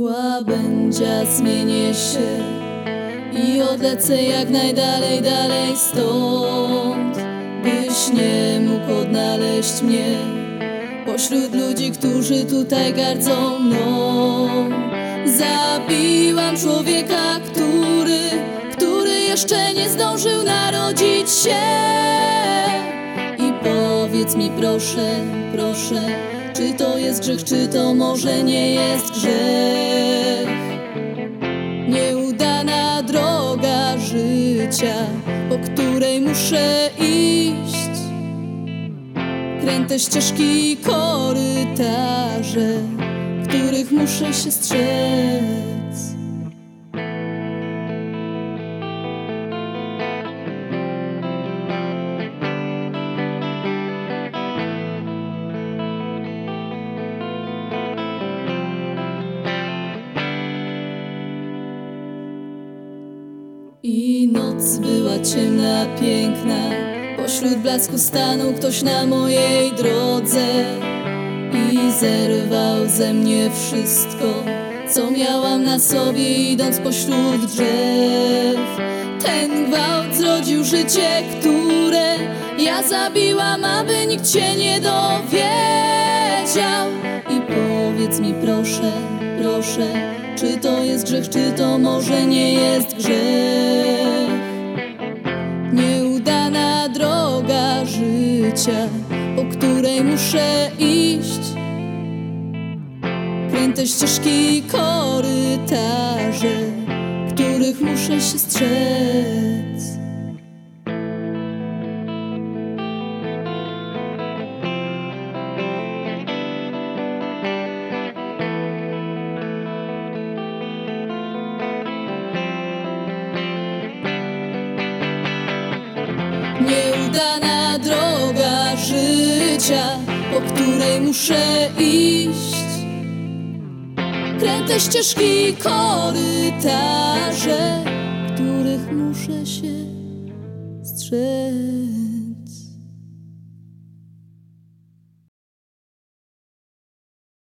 W łabędzia zmienię się i odlecę jak najdalej, dalej stąd, byś nie mógł odnaleźć mnie pośród ludzi, którzy tutaj gardzą mną. Zabiłam człowieka, który, który jeszcze nie zdążył narodzić się. I powiedz mi proszę, proszę, czy to jest grzech, czy to może nie jest grzech. Po której muszę iść. Kręte ścieżki i korytarze, których muszę się strzec. I noc była ciemna, piękna. Pośród blasku stanął ktoś na mojej drodze I zerwał ze mnie wszystko Co miałam na sobie idąc pośród drzew. Ten gwałt zrodził życie, które ja zabiłam Aby nikt się nie dowiedział. I powiedz mi proszę, proszę Czy to jest grzech, czy to może nie jest grzech po której muszę iść. Kręte ścieżki i korytarze, których muszę się strzec. Nieudana życia, po której muszę iść. Kręte ścieżki korytarze, których muszę się strzec.